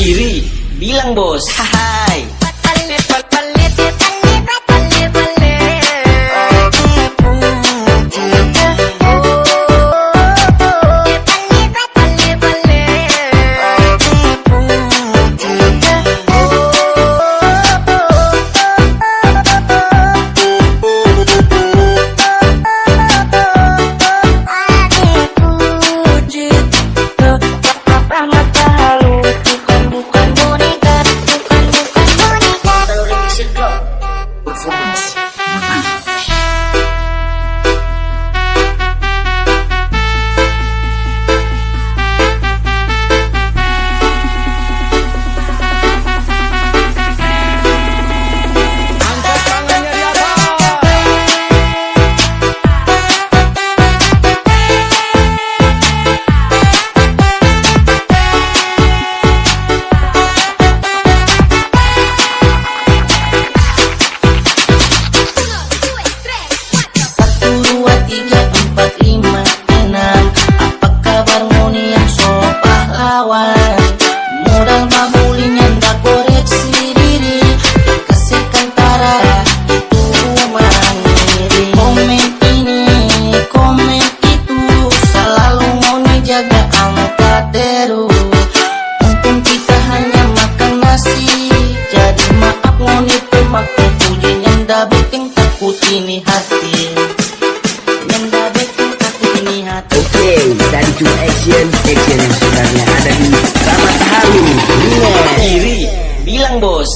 Iri, bilang bos, hai. Ini hati. Nyanda bikin takut ini hati. Oke, okay, dari cuma action Action yang sebenarnya ada di Ramat Halu Iri, bilang bos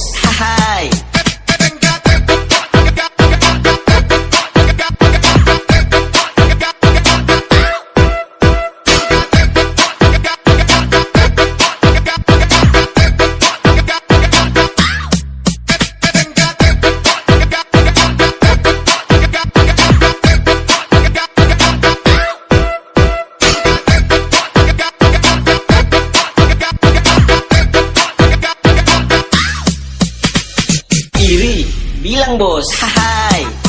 bilang bos. Hai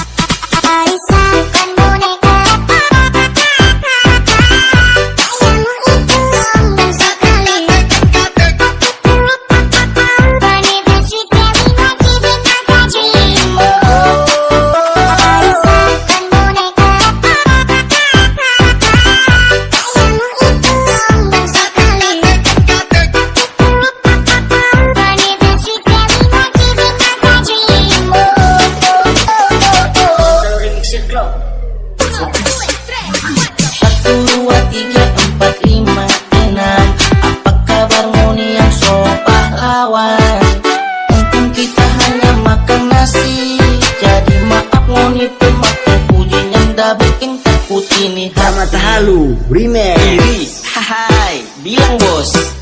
ini Selamat Halu Remake. Iri Hai Bilang bos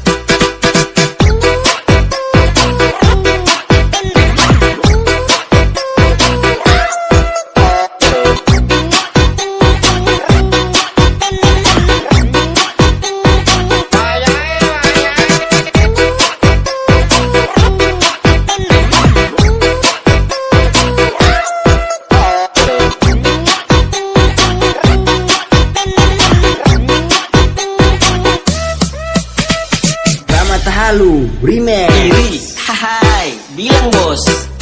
Halu Remake Iri Hai Bilang bos